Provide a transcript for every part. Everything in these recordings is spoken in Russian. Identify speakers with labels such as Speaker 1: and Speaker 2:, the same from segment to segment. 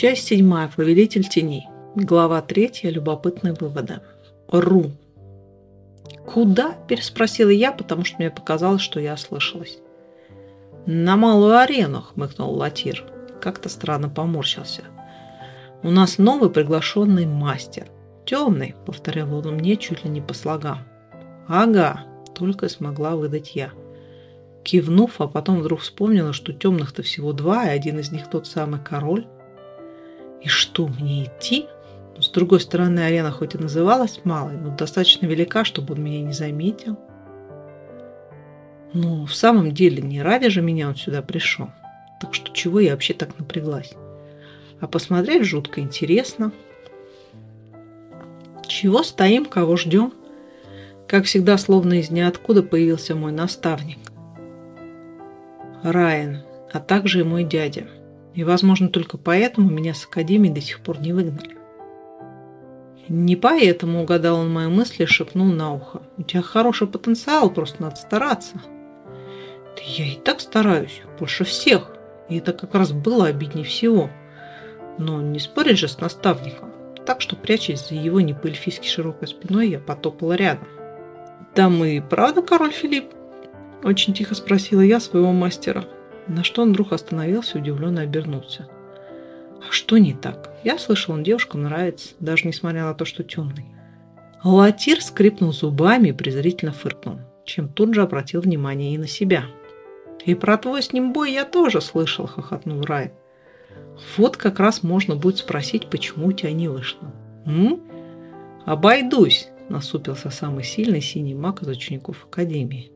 Speaker 1: Часть седьмая. Повелитель теней. Глава третья. Любопытные выводы. Ру. «Куда?» – переспросила я, потому что мне показалось, что я ослышалась. «На малую арену», – хмыкнул Латир. Как-то странно поморщился. «У нас новый приглашенный мастер. Темный», – повторил он мне чуть ли не по слогам. «Ага», – только смогла выдать я. Кивнув, а потом вдруг вспомнила, что темных-то всего два, и один из них тот самый король. И что, мне идти? С другой стороны, арена хоть и называлась малой, но достаточно велика, чтобы он меня не заметил. Ну, в самом деле, не ради же меня он сюда пришел. Так что чего я вообще так напряглась? А посмотреть жутко интересно. Чего стоим, кого ждем? Как всегда, словно из ниоткуда появился мой наставник. Райан, а также и мой дядя – и, возможно, только поэтому меня с академии до сих пор не выгнали. Не поэтому угадал он мои мысли и шепнул на ухо. У тебя хороший потенциал, просто надо стараться. Да я и так стараюсь, больше всех. И это как раз было обиднее всего. Но не спорить же с наставником. Так что, прячась за его не по-эльфийски широкой спиной, я потопала рядом. «Там и правда король Филипп?» Очень тихо спросила я своего мастера. На что он вдруг остановился удивленно обернулся. А что не так? Я слышал, он девушкам нравится, даже несмотря на то, что темный. Латир скрипнул зубами и презрительно фыркнул, чем тут же обратил внимание и на себя. «И про твой с ним бой я тоже слышал», — хохотнул Рай. «Вот как раз можно будет спросить, почему у тебя не вышло». «М? Обойдусь», — насупился самый сильный синий маг из учеников Академии.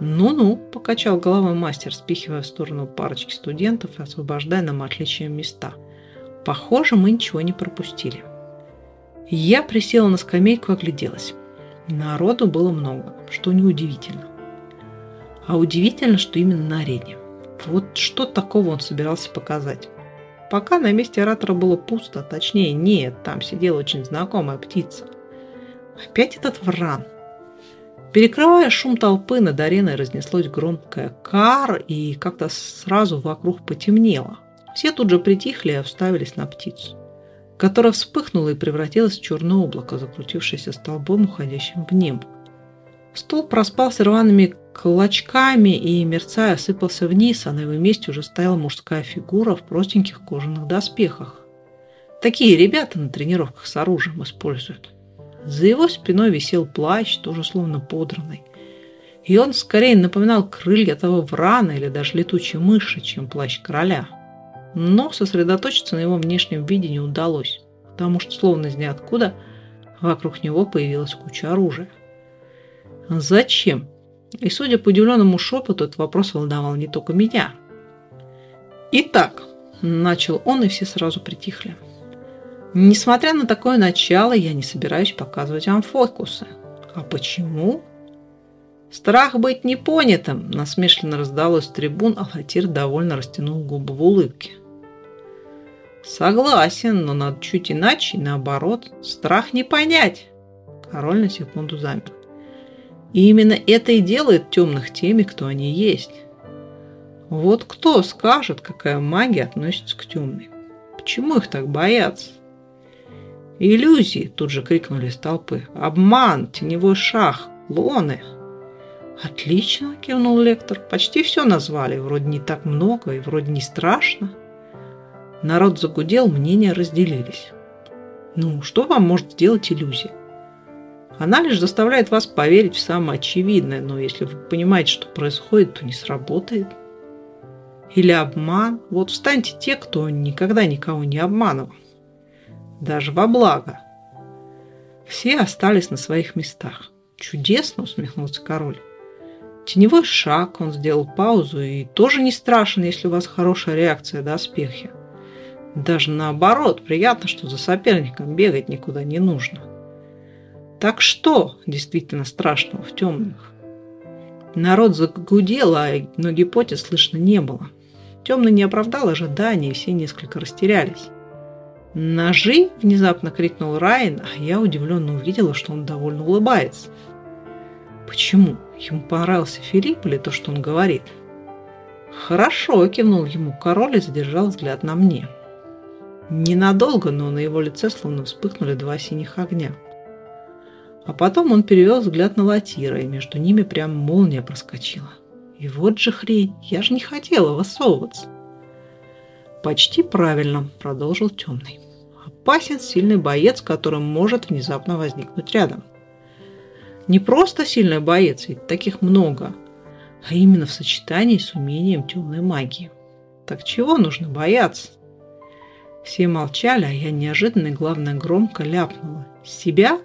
Speaker 1: «Ну-ну», – покачал головой мастер, спихивая в сторону парочки студентов и освобождая нам отличие места. «Похоже, мы ничего не пропустили». Я присела на скамейку и огляделась. Народу было много, что неудивительно. А удивительно, что именно на арене. Вот что такого он собирался показать. Пока на месте оратора было пусто, точнее, нет, там сидела очень знакомая птица. Опять этот вран – Перекрывая шум толпы, над ареной разнеслось громкое «кар», и как-то сразу вокруг потемнело. Все тут же притихли и уставились на птицу, которая вспыхнула и превратилась в черное облако, закрутившееся столбом, уходящим в небо. Стол проспался рваными клочками и, мерцая, осыпался вниз, а на его месте уже стояла мужская фигура в простеньких кожаных доспехах. Такие ребята на тренировках с оружием используют. За его спиной висел плащ, тоже словно подранный. И он скорее напоминал крылья того врана или даже летучей мыши, чем плащ короля. Но сосредоточиться на его внешнем виде не удалось, потому что словно из ниоткуда вокруг него появилась куча оружия. Зачем? И судя по удивленному шепоту, этот вопрос волновал не только меня. Итак, начал он, и все сразу притихли. Несмотря на такое начало, я не собираюсь показывать вам фокусы. А почему? Страх быть непонятым, насмешленно раздалось с трибун, а Латир довольно растянул губы в улыбке. Согласен, но надо чуть иначе, наоборот, страх не понять. Король на секунду замер. И именно это и делает темных теми, кто они есть. Вот кто скажет, какая магия относится к темной? Почему их так боятся? «Иллюзии!» – тут же крикнули с толпы. «Обман! Теневой шах! Лоны!» «Отлично!» – кивнул лектор. «Почти все назвали. Вроде не так много и вроде не страшно». Народ загудел, мнения разделились. Ну, что вам может сделать иллюзия? Она лишь заставляет вас поверить в самое очевидное, но если вы понимаете, что происходит, то не сработает. Или обман. Вот встаньте те, кто никогда никого не обманывал даже во благо. Все остались на своих местах. Чудесно, усмехнулся король. Теневой шаг, он сделал паузу, и тоже не страшен, если у вас хорошая реакция доспехи. Даже наоборот, приятно, что за соперником бегать никуда не нужно. Так что действительно страшного в темных? Народ загудел, а но гипотез слышно не было. Темный не оправдал ожиданий, все несколько растерялись. «Ножи!» – внезапно крикнул Райан, а я удивленно увидела, что он довольно улыбается. «Почему? Ему понравился Филипп или то, что он говорит?» «Хорошо!» – кивнул ему король и задержал взгляд на мне. Ненадолго, но на его лице словно вспыхнули два синих огня. А потом он перевел взгляд на Латира, и между ними прям молния проскочила. И вот же хрень, я же не хотела высовываться. Почти правильно, продолжил темный. Опасен сильный боец, который может внезапно возникнуть рядом. Не просто сильный боец, ведь таких много, а именно в сочетании с умением темной магии. Так чего нужно бояться? Все молчали, а я неожиданно и, главное, громко ляпнула. «Себя?»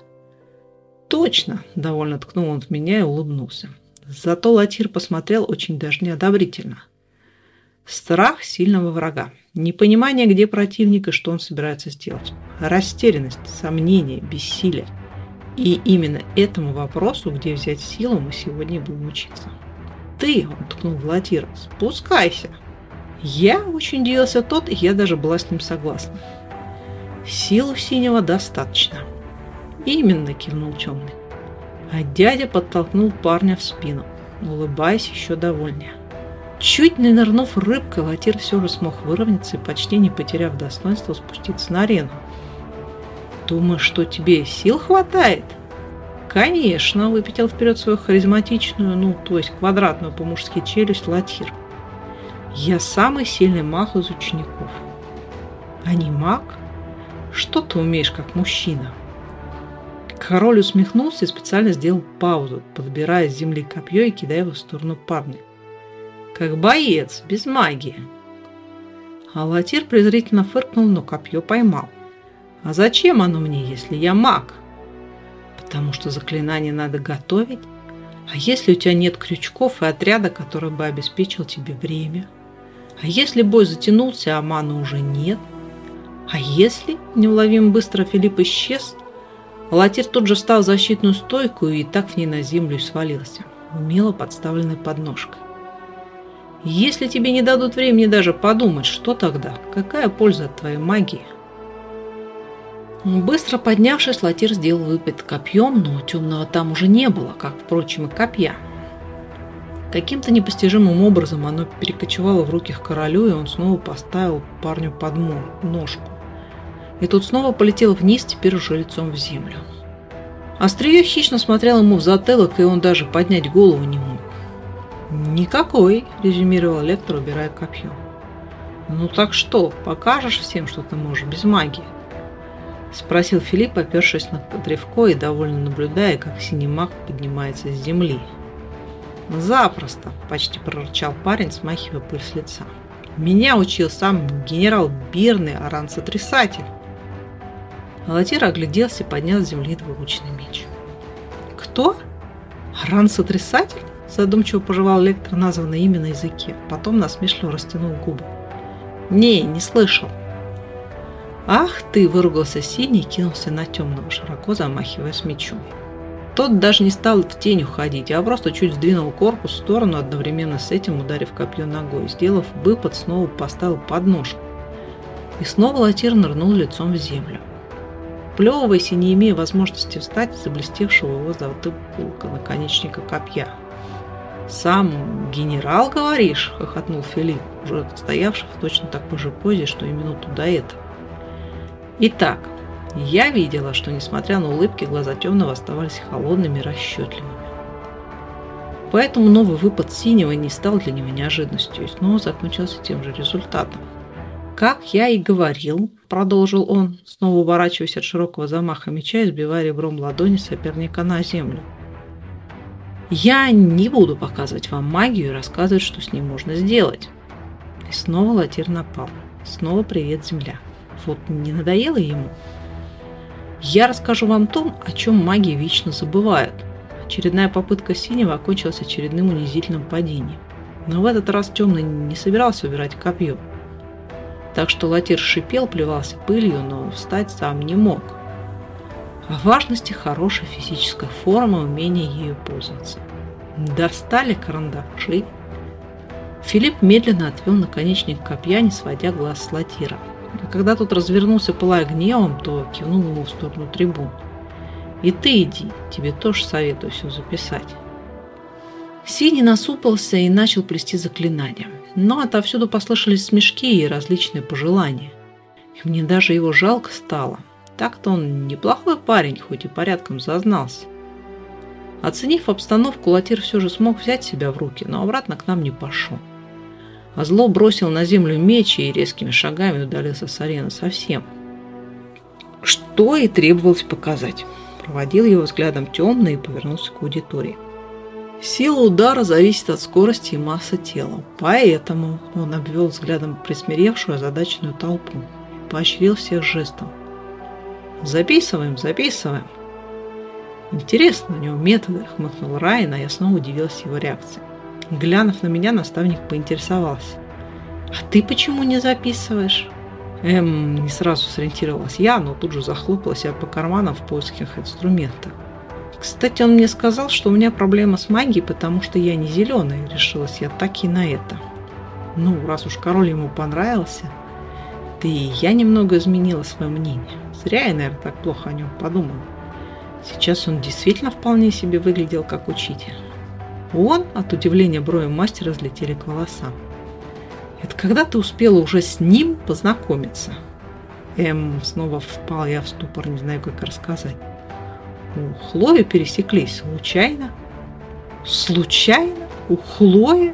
Speaker 1: «Точно!» – довольно ткнул он в меня и улыбнулся. Зато Латир посмотрел очень даже неодобрительно. Страх сильного врага. Непонимание, где противник и что он собирается сделать. Растерянность, сомнение, бессилие. И именно этому вопросу, где взять силу, мы сегодня будем учиться. «Ты!» – он ткнул в. «Спускайся!» Я очень удивился тот, и я даже была с ним согласна. Силу синего достаточно. Именно, кивнул темный. А дядя подтолкнул парня в спину, улыбаясь еще довольнее. Чуть не нырнув рыбкой, Латир все же смог выровняться и, почти не потеряв достоинства, спуститься на арену. «Думаешь, что тебе сил хватает?» «Конечно!» – выпятил вперед свою харизматичную, ну, то есть квадратную по-мужски челюсть Латир. Я самый сильный маг из учеников. А не маг? Что ты умеешь как мужчина? Король усмехнулся и специально сделал паузу, подбирая с земли копье и кидая его в сторону парня. Как боец, без магии. Алатир презрительно фыркнул, но копье поймал. А зачем оно мне, если я маг? Потому что заклинание надо готовить. А если у тебя нет крючков и отряда, который бы обеспечил тебе время – а если бой затянулся, а маны уже нет? А если, неуловимо быстро Филипп исчез, Латир тут же встал в защитную стойку и так в ней на землю свалился, умело подставленной подножкой. Если тебе не дадут времени даже подумать, что тогда? Какая польза от твоей магии? Быстро поднявшись, Латир сделал выпад копьем, но темного там уже не было, как, впрочем, и копья. Каким-то непостижимым образом оно перекочевало в руки к королю, и он снова поставил парню под ножку. И тут снова полетел вниз, теперь уже лицом в землю. Острие хищно смотрел ему в затылок, и он даже поднять голову не мог. «Никакой», – резюмировал лектор, убирая копье. «Ну так что, покажешь всем, что ты можешь без магии?» Спросил Филипп, опершись на древко и довольно наблюдая, как синий маг поднимается с земли. «Запросто!» – почти прорычал парень, смахивая пыль с лица. «Меня учил сам генерал Бирный Аран-сотрясатель!» Алатир огляделся и поднял с земли двуручный меч. «Кто? Аран-сотрясатель?» Задумчиво пожевал лектор названное имя на языке, потом насмешливо растянул губы. «Не, не слышал». «Ах ты!» – выругался синий и кинулся на темного, широко замахиваясь мечом. Тот даже не стал в тень уходить, а просто чуть сдвинул корпус в сторону, одновременно с этим ударив копье ногой. Сделав выпад, снова поставил подножку. И снова латир нырнул лицом в землю. Плевываясь и не имея возможности встать заблестевшего его затылка наконечника копья. «Сам генерал, говоришь?» – хохотнул Филипп, уже стоявший в точно такой же позе, что и минуту до этого. «Итак, я видела, что, несмотря на улыбки, глаза темного оставались холодными и расчетливыми. Поэтому новый выпад синего не стал для него неожиданностью снова закончился тем же результатом. «Как я и говорил», – продолжил он, снова уворачиваясь от широкого замаха меча и сбивая ребром ладони соперника на землю. «Я не буду показывать вам магию и рассказывать, что с ней можно сделать». И снова латир напал. Снова привет, земля. Вот не надоело ему? Я расскажу вам том, о чем маги вечно забывают. Очередная попытка синего окончилась очередным унизительным падением. Но в этот раз темный не собирался убирать копье. Так что латир шипел, плевался пылью, но встать сам не мог. О важности хорошей физической формы, умения ею пользоваться. Достали карандаши. Филипп медленно отвел наконечник копья, не сводя глаз с латира. А когда тот развернулся, пылая гневом, то кивнул ему в сторону трибун. «И ты иди, тебе тоже советую все записать». Синий насупился и начал плести заклинания. Но отовсюду послышались смешки и различные пожелания. И мне даже его жалко стало. Так-то он неплохой парень, хоть и порядком зазнался. Оценив обстановку, Латир все же смог взять себя в руки, но обратно к нам не пошел. А зло бросил на землю меч и резкими шагами удалился с арены совсем. Что и требовалось показать. Проводил его взглядом темно и повернулся к аудитории. Сила удара зависит от скорости и массы тела. Поэтому он обвел взглядом присмиревшую озадаченную толпу и поощрил всех жестом. «Записываем, записываем!» «Интересно у него методы», — хмыкнул Райан, а я снова удивилась его реакции. Глянув на меня, наставник поинтересовался. «А ты почему не записываешь?» Эм, не сразу сориентировалась я, но тут же захлопала себя по карманам в поисках инструмента. Кстати, он мне сказал, что у меня проблема с магией, потому что я не зеленая, решилась я так и на это. Ну, раз уж король ему понравился, да и я немного изменила свое мнение. Зря я, наверное, так плохо о нем подумала. Сейчас он действительно вполне себе выглядел как учитель. Он, от удивления брови мастера, разлетели к волосам. Это когда ты успела уже с ним познакомиться? Эм, снова впал я в ступор, не знаю, как рассказать. У Хлои пересеклись случайно. Случайно? У Хлои?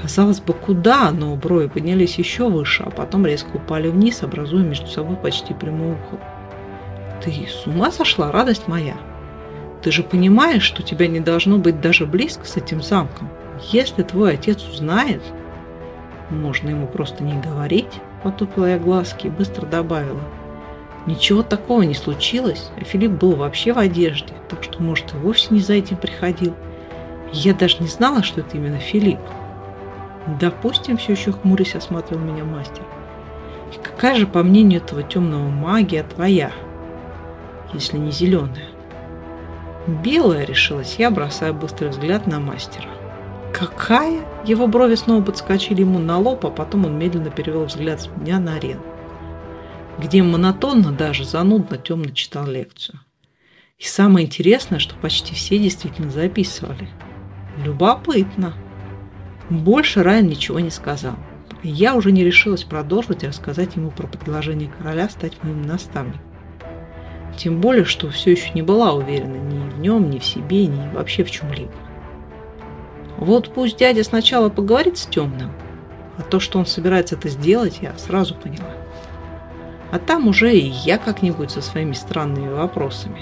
Speaker 1: Казалось бы, куда, но брови поднялись еще выше, а потом резко упали вниз, образуя между собой почти прямоугол. Ты с ума сошла, радость моя? Ты же понимаешь, что тебя не должно быть даже близко с этим замком. Если твой отец узнает, можно ему просто не говорить, потупила я глазки и быстро добавила. Ничего такого не случилось, а Филипп был вообще в одежде, так что, может, и вовсе не за этим приходил. Я даже не знала, что это именно Филипп. Допустим, все еще хмурясь осматривал меня мастер. И какая же, по мнению этого темного магия, твоя? если не зеленая. Белая, решилась я, бросая быстрый взгляд на мастера. Какая? Его брови снова подскочили ему на лоб, а потом он медленно перевел взгляд с меня на арену, где монотонно, даже занудно, темно читал лекцию. И самое интересное, что почти все действительно записывали. Любопытно. Больше Райан ничего не сказал. я уже не решилась продолжить и рассказать ему про предложение короля стать моим наставником. Тем более, что все еще не была уверена ни в нем, ни в себе, ни вообще в чем-либо. Вот пусть дядя сначала поговорит с темным, а то, что он собирается это сделать, я сразу поняла. А там уже и я как-нибудь со своими странными вопросами.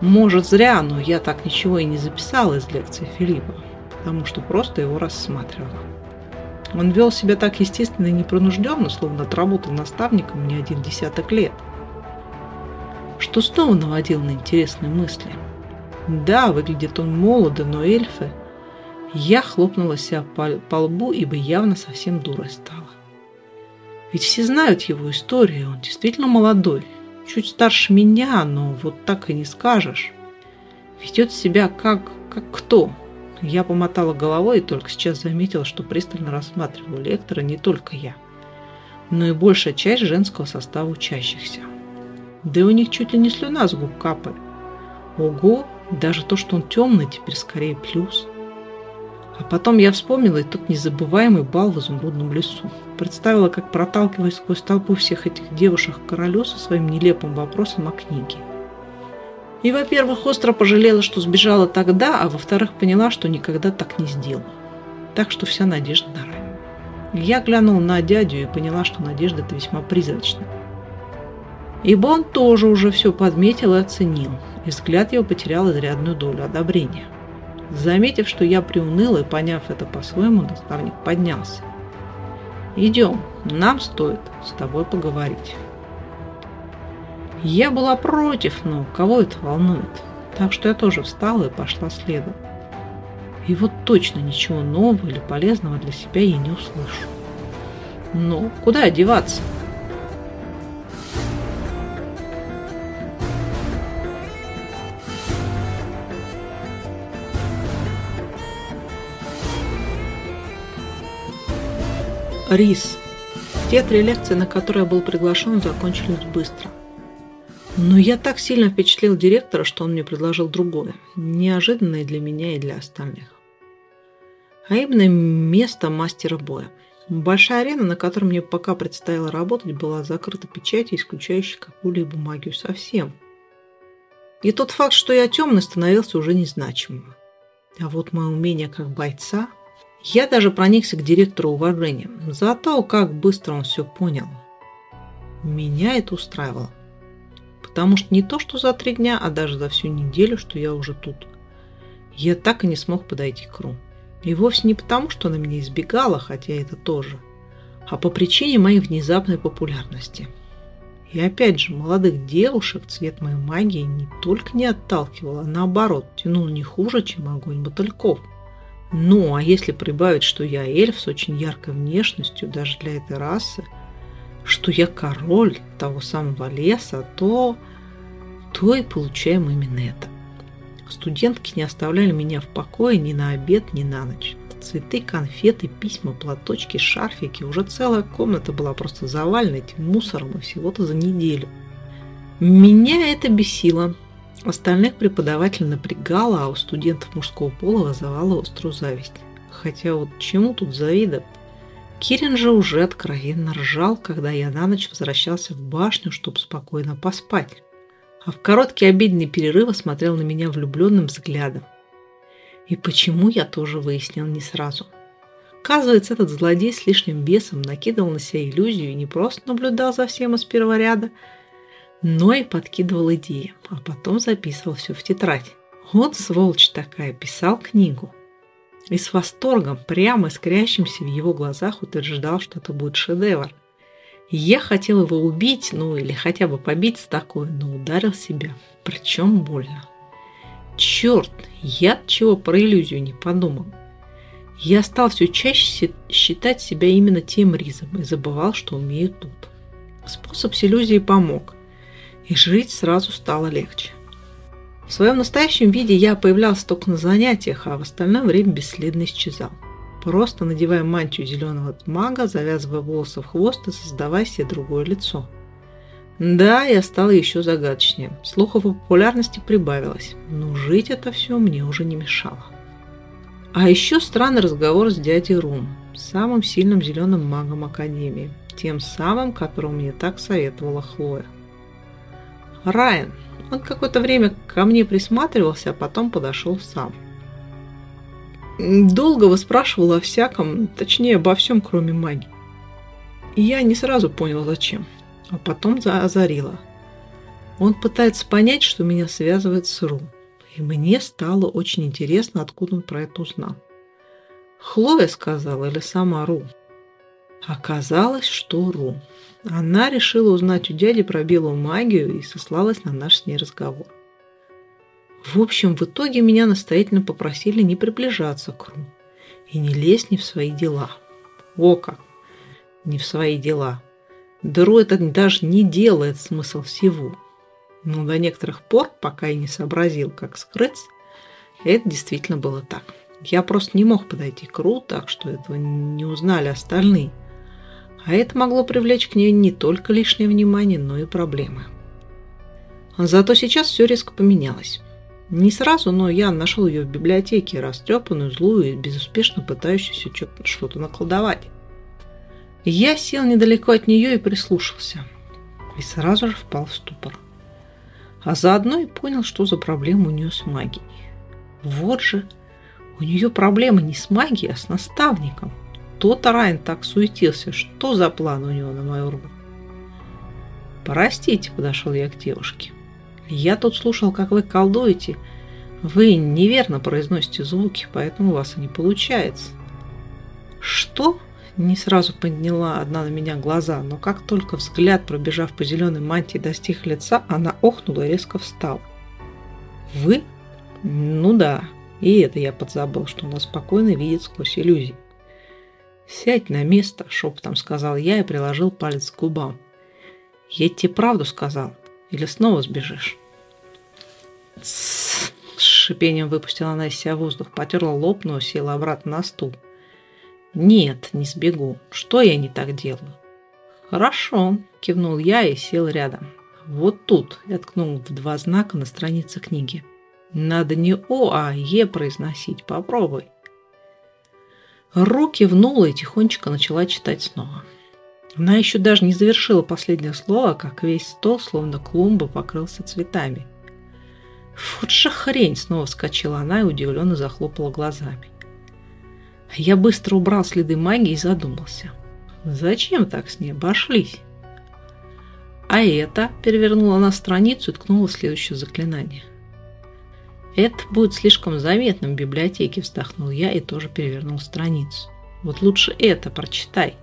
Speaker 1: Может, зря, но я так ничего и не записала из лекции Филиппа, потому что просто его рассматривала. Он вел себя так естественно и непринужденно, словно отработал наставником не один десяток лет – что снова наводил на интересные мысли. Да, выглядит он молодо, но эльфы... Я хлопнула себя по, по лбу, ибо явно совсем дурой стала. Ведь все знают его историю, он действительно молодой, чуть старше меня, но вот так и не скажешь. Ведет себя как, как кто? Я помотала головой и только сейчас заметила, что пристально рассматриваю лектора не только я, но и большая часть женского состава учащихся. Да и у них чуть ли не слюна с губ капает. Ого, даже то, что он темный, теперь скорее плюс. А потом я вспомнила и тот незабываемый бал в изумрудном лесу. Представила, как проталкиваясь сквозь толпу всех этих девушек к королю со своим нелепым вопросом о книге. И, во-первых, остро пожалела, что сбежала тогда, а во-вторых, поняла, что никогда так не сделала. Так что вся надежда на рай. Я глянула на дядю и поняла, что надежда это весьма призрачная ибо он тоже уже все подметил и оценил, и взгляд его потерял изрядную долю одобрения. Заметив, что я приуныла и поняв это по-своему, наставник поднялся. «Идем, нам стоит с тобой поговорить». Я была против, но кого это волнует? Так что я тоже встала и пошла следом. И вот точно ничего нового или полезного для себя я не услышу. Ну, куда одеваться? Рис. Те три лекции, на которые я был приглашен, закончились быстро. Но я так сильно впечатлил директора, что он мне предложил другое, неожиданное для меня и для остальных. А именно место мастера боя. Большая арена, на которой мне пока предстояло работать, была закрыта печатью, исключающей какую-либо магию совсем. И тот факт, что я темный, становился уже незначимым. А вот мое умение как бойца... Я даже проникся к директору уважением за то, как быстро он все понял. Меня это устраивало. Потому что не то, что за три дня, а даже за всю неделю, что я уже тут. Я так и не смог подойти к Ру. И вовсе не потому, что она меня избегала, хотя это тоже, а по причине моей внезапной популярности. И опять же, молодых девушек цвет моей магии не только не отталкивал, а наоборот, тянул не хуже, чем огонь мотыльков. Ну, а если прибавить, что я эльф с очень яркой внешностью даже для этой расы, что я король того самого леса, то, то и получаем именно это. Студентки не оставляли меня в покое ни на обед, ни на ночь. Цветы, конфеты, письма, платочки, шарфики. Уже целая комната была просто завалена этим мусором и всего-то за неделю. Меня это бесило. Остальных преподавателей напрягало, а у студентов мужского пола вызывало острую зависть. Хотя вот чему тут завидовать? Кирин же уже откровенно ржал, когда я на ночь возвращался в башню, чтобы спокойно поспать а в короткий обеденный перерыв смотрел на меня влюбленным взглядом. И почему я тоже выяснил не сразу. Оказывается, этот злодей с лишним весом накидывал на себя иллюзию и не просто наблюдал за всем из первого ряда, но и подкидывал идеи, а потом записывал все в тетрадь. Вот сволочь такая, писал книгу. И с восторгом, прямо искрящимся в его глазах, утверждал, что это будет шедевр. Я хотел его убить, ну или хотя бы побить с такой, но ударил себя. Причем больно. Черт, я чего про иллюзию не подумал. Я стал все чаще считать себя именно тем ризом и забывал, что умею тут. Способ с иллюзией помог, и жить сразу стало легче. В своем настоящем виде я появлялся только на занятиях, а в остальное время бесследно исчезал. Просто надевая мантию зеленого мага, завязывая волосы в хвост и создавая себе другое лицо. Да, я стала еще загадочнее. Слухов о популярности прибавилось, но жить это все мне уже не мешало. А еще странный разговор с дядей Рум, самым сильным зеленым магом Академии, тем самым, которого мне так советовала Хлоя. Райан, он какое-то время ко мне присматривался, а потом подошел сам. Долго выспрашивал о всяком, точнее обо всем, кроме магии. И я не сразу понял, зачем, а потом озарила. Он пытается понять, что меня связывает с Ру. И мне стало очень интересно, откуда он про это узнал. Хлоя сказала или сама Ру? Оказалось, что Ру. Она решила узнать у дяди про белую магию и сослалась на наш с ней разговор. В общем, в итоге меня настоятельно попросили не приближаться к Ру и не лезть не в свои дела. О как! Не в свои дела. Дыру это даже не делает смысл всего. Но до некоторых пор, пока я не сообразил, как скрыться, это действительно было так. Я просто не мог подойти к Ру так, что этого не узнали остальные. А это могло привлечь к ней не только лишнее внимание, но и проблемы. Зато сейчас все резко поменялось. Не сразу, но я нашел ее в библиотеке, растрепанную, злую и безуспешно пытающуюся что-то наколдовать. Я сел недалеко от нее и прислушался. И сразу же впал в ступор. А заодно и понял, что за проблема у нее с магией. Вот же, у нее проблема не с магией, а с наставником. Тот Райан так суетился, что за план у него на мою руку. «Простите», — подошел я к девушке. Я тут слушал, как вы колдуете. Вы неверно произносите звуки, поэтому у вас и не получается. Что? Не сразу подняла одна на меня глаза, но как только взгляд, пробежав по зеленой мантии, достиг лица, она охнула и резко встала. Вы? Ну да, и это я подзабыл, что она спокойно видит сквозь иллюзии. «Сядь на место», – шепотом сказал я и приложил палец к губам. «Я тебе правду сказал. Или снова сбежишь?» С шипением выпустила она из себя воздух, потерла лоб, но села обратно на стул. «Нет, не сбегу. Что я не так делаю?» «Хорошо», – кивнул я и сел рядом. «Вот тут», – я ткнул в два знака на странице книги. «Надо не О, а Е произносить. Попробуй». Руки внула и тихонечко начала читать снова. Она еще даже не завершила последнее слово, как весь стол, словно клумба, покрылся цветами. Вот же хрень! Снова вскочила она и удивленно захлопала глазами. Я быстро убрал следы магии и задумался. Зачем так с ней обошлись? А это перевернула на страницу и ткнула следующее заклинание. Это будет слишком заметным в библиотеке, вздохнул я и тоже перевернул страницу. Вот лучше это прочитай.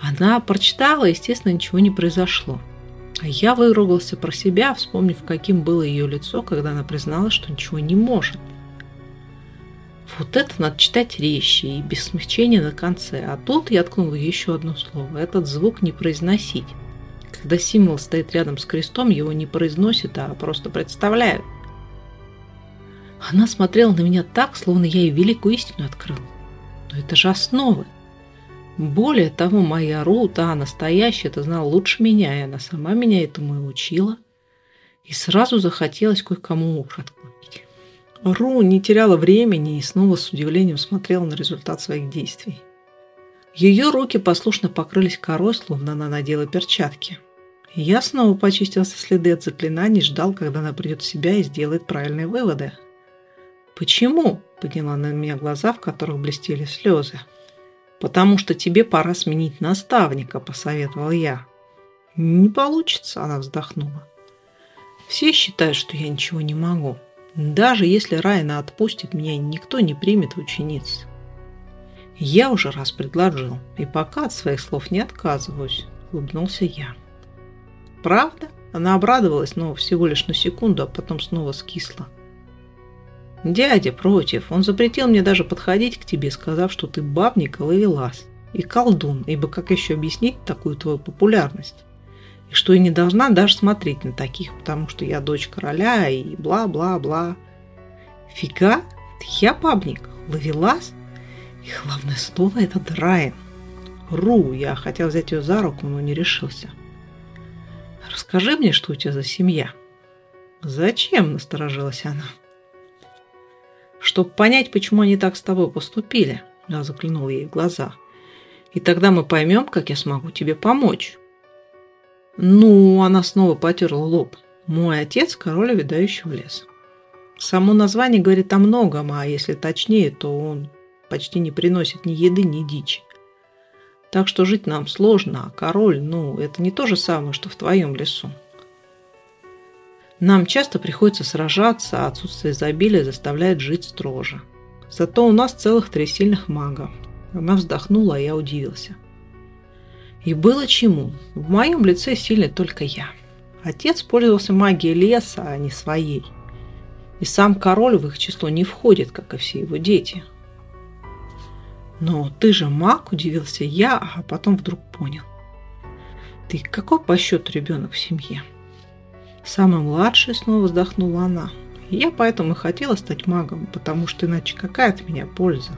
Speaker 1: Она прочитала, естественно, ничего не произошло. А я выругался про себя, вспомнив, каким было ее лицо, когда она призналась, что ничего не может. Вот это надо читать резче и без смягчения на конце. А тут я ткнула еще одно слово. Этот звук не произносить. Когда символ стоит рядом с крестом, его не произносит, а просто представляют. Она смотрела на меня так, словно я ей великую истину открыл. Но это же основы. Более того, моя Ру, та настоящая, это знала лучше меня, и она сама меня этому и учила. И сразу захотелось кое-кому уши отклонить. Ру не теряла времени и снова с удивлением смотрела на результат своих действий. Ее руки послушно покрылись корой, словно она надела перчатки. Я снова почистил со следы от заклинаний, ждал, когда она придет в себя и сделает правильные выводы. «Почему?» – подняла на меня глаза, в которых блестели слезы. «Потому что тебе пора сменить наставника», – посоветовал я. «Не получится», – она вздохнула. «Все считают, что я ничего не могу. Даже если Райна отпустит меня, никто не примет учениц. Я уже раз предложил, и пока от своих слов не отказываюсь», – улыбнулся я. «Правда?» Она обрадовалась, но всего лишь на секунду, а потом снова скисла. Дядя против. Он запретил мне даже подходить к тебе, сказав, что ты бабник и ловелас. И колдун, ибо как еще объяснить такую твою популярность? И что я не должна даже смотреть на таких, потому что я дочь короля и бла-бла-бла. Фига? Я бабник, ловелас? И главное слово это Драйан. Ру, я хотел взять ее за руку, но не решился. Расскажи мне, что у тебя за семья. Зачем? Насторожилась она. Чтобы понять, почему они так с тобой поступили, я заглянул ей в глаза. И тогда мы поймем, как я смогу тебе помочь. Ну, она снова потерла лоб. Мой отец – король увядающего леса. Само название говорит о многом, а если точнее, то он почти не приносит ни еды, ни дичи. Так что жить нам сложно, а король, ну, это не то же самое, что в твоем лесу. Нам часто приходится сражаться, а отсутствие изобилия заставляет жить строже. Зато у нас целых три сильных мага. Она вздохнула, а я удивился. И было чему. В моем лице сильный только я. Отец пользовался магией леса, а не своей. И сам король в их число не входит, как и все его дети. «Но ты же маг», – удивился я, а потом вдруг понял. «Ты какой по счету ребенок в семье?» Самая младшая снова вздохнула она. Я поэтому и хотела стать магом, потому что иначе какая от меня польза?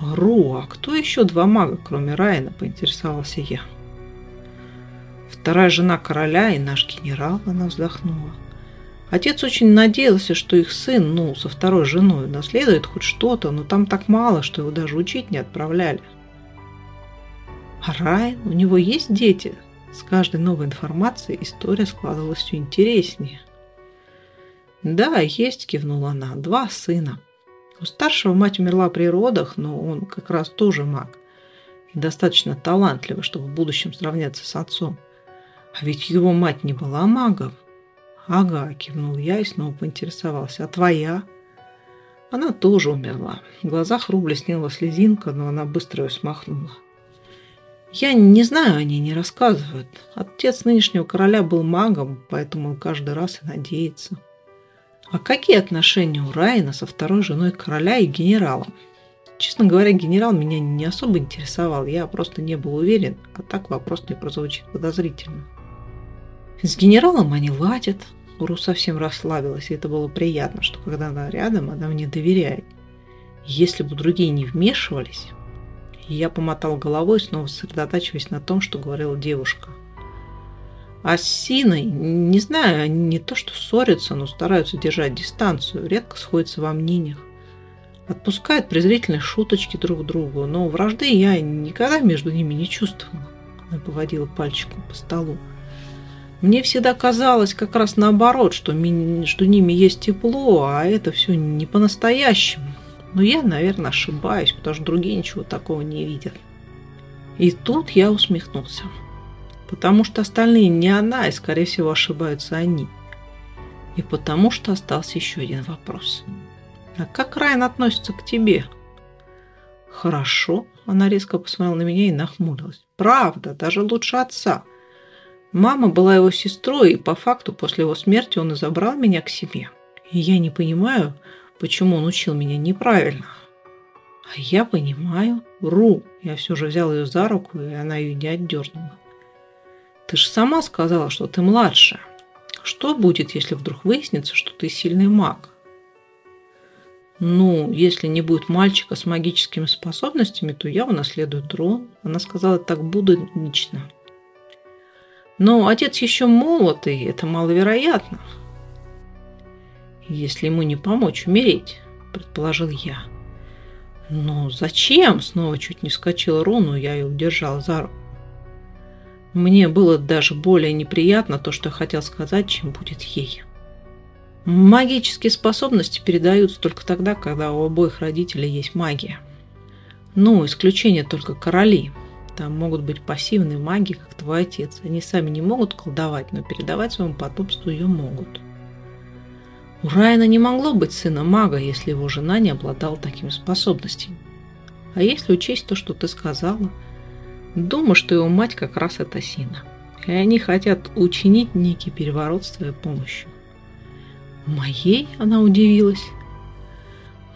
Speaker 1: Ру, а кто еще два мага, кроме Райана, поинтересовался я. Вторая жена короля и наш генерал, она вздохнула. Отец очень надеялся, что их сын, ну, со второй женой, наследует хоть что-то, но там так мало, что его даже учить не отправляли. А Райан, у него есть дети? С каждой новой информацией история складывалась все интереснее. «Да, есть», – кивнула она, – «два сына. У старшего мать умерла при родах, но он как раз тоже маг. И достаточно талантливый, чтобы в будущем сравняться с отцом. А ведь его мать не была магом». «Ага», – кивнул я и снова поинтересовался. «А твоя?» Она тоже умерла. В глазах Ру блеснела слезинка, но она быстро ее смахнула. Я не знаю, они не рассказывают. Отец нынешнего короля был магом, поэтому он каждый раз и надеется. А какие отношения у Райана со второй женой короля и генералом? Честно говоря, генерал меня не особо интересовал, я просто не был уверен, а так вопрос не прозвучит подозрительно. С генералом они ладят. Уру совсем расслабилась, и это было приятно, что когда она рядом, она мне доверяет. Если бы другие не вмешивались, я помотал головой, снова сосредотачиваясь на том, что говорила девушка. А с Синой, не знаю, они не то что ссорятся, но стараются держать дистанцию, редко сходятся во мнениях. отпускают презрительные шуточки друг другу, но вражды я никогда между ними не чувствовала. Она поводила пальчиком по столу. Мне всегда казалось как раз наоборот, что между ними есть тепло, а это все не по-настоящему. Но я, наверное, ошибаюсь, потому что другие ничего такого не видят. И тут я усмехнулся. Потому что остальные не она, и, скорее всего, ошибаются они. И потому что остался еще один вопрос. А как Райан относится к тебе? Хорошо. Она резко посмотрела на меня и нахмурилась. Правда, даже лучше отца. Мама была его сестрой, и по факту после его смерти он и забрал меня к себе. И я не понимаю, почему он учил меня неправильно. А я понимаю. Ру. Я все же взял ее за руку, и она ее не отдернула. Ты же сама сказала, что ты младшая. Что будет, если вдруг выяснится, что ты сильный маг? Ну, если не будет мальчика с магическими способностями, то я унаследую трон. Она сказала так буднично. Но отец еще молод, и это маловероятно. Если ему не помочь умереть, предположил я. Но зачем? Снова чуть не вскочила Рону, я ее удержал за руку. Мне было даже более неприятно то, что я хотел сказать, чем будет ей. Магические способности передаются только тогда, когда у обоих родителей есть магия. Ну, исключение только короли. Там могут быть пассивные маги, как твой отец. Они сами не могут колдовать, но передавать своему потомству ее могут. У Райана не могло быть сына мага, если его жена не обладала такими способностями. А если учесть то, что ты сказала, думаю, что его мать как раз это Сина. И они хотят учинить некий переворот с твоей помощью. Моей? Она удивилась.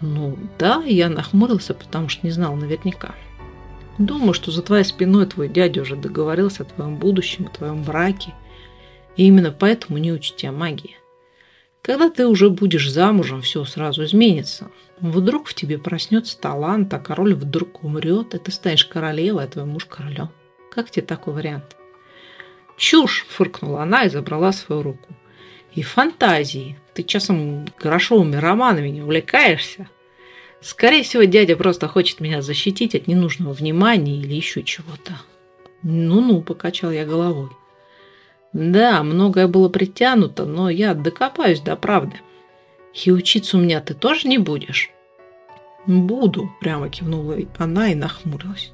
Speaker 1: Ну да, я нахмурился, потому что не знал наверняка. Думаю, что за твоей спиной твой дядя уже договорился о твоем будущем, о твоем браке. И именно поэтому не учите о магии. Когда ты уже будешь замужем, все сразу изменится. Вдруг в тебе проснется талант, а король вдруг умрет, и ты станешь королевой, а твой муж королем. Как тебе такой вариант? Чушь! фыркнула она и забрала свою руку. И фантазии. Ты часом грошовыми романами не увлекаешься? Скорее всего, дядя просто хочет меня защитить от ненужного внимания или еще чего-то. Ну-ну, покачал я головой. Да, многое было притянуто, но я докопаюсь до правды. И учиться у меня ты тоже не будешь? Буду, прямо кивнула она и нахмурилась.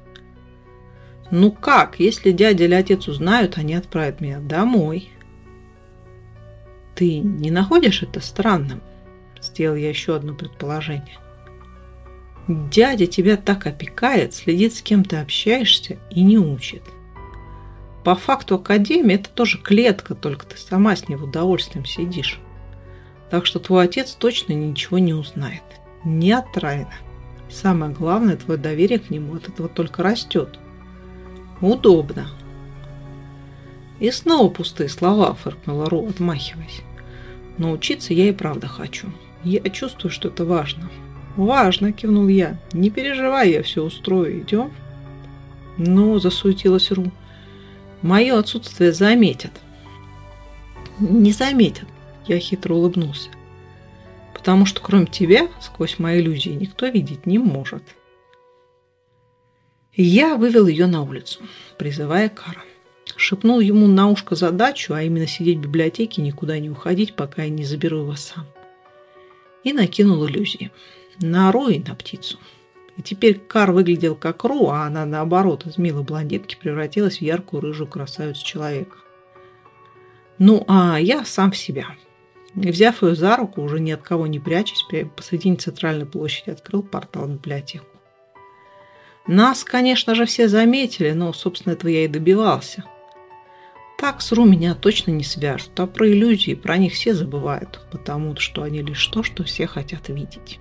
Speaker 1: Ну как, если дядя или отец узнают, они отправят меня домой. Ты не находишь это странным? Сделал я еще одно предположение. Дядя тебя так опекает, следит, с кем ты общаешься и не учит. По факту академия это тоже клетка, только ты сама с ней в удовольствием сидишь. Так что твой отец точно ничего не узнает. Не от Райна. Самое главное, твое доверие к нему от этого только растет. Удобно. И снова пустые слова, фыркнула Ру, отмахиваясь. Но учиться я и правда хочу. Я чувствую, что это важно. Важно, кивнул я. Не переживай, я все устрою. Идем? Ну, засуетилась Ру. Мое отсутствие заметят. Не заметят, я хитро улыбнулся. Потому что кроме тебя, сквозь мои иллюзии, никто видеть не может. Я вывел ее на улицу, призывая Кара. Шепнул ему на ушко задачу, а именно сидеть в библиотеке и никуда не уходить, пока я не заберу его сам. И накинул иллюзии. На Ру на птицу. И теперь Кар выглядел как Ру, а она, наоборот, из милой блондинки превратилась в яркую рыжую красавицу человека. Ну, а я сам в себя. И, взяв ее за руку, уже ни от кого не прячась, посредине центральной площади открыл портал в библиотеку. Нас, конечно же, все заметили, но, собственно, этого я и добивался. Так с Ру меня точно не свяжут, а про иллюзии про них все забывают, потому что они лишь то, что все хотят видеть.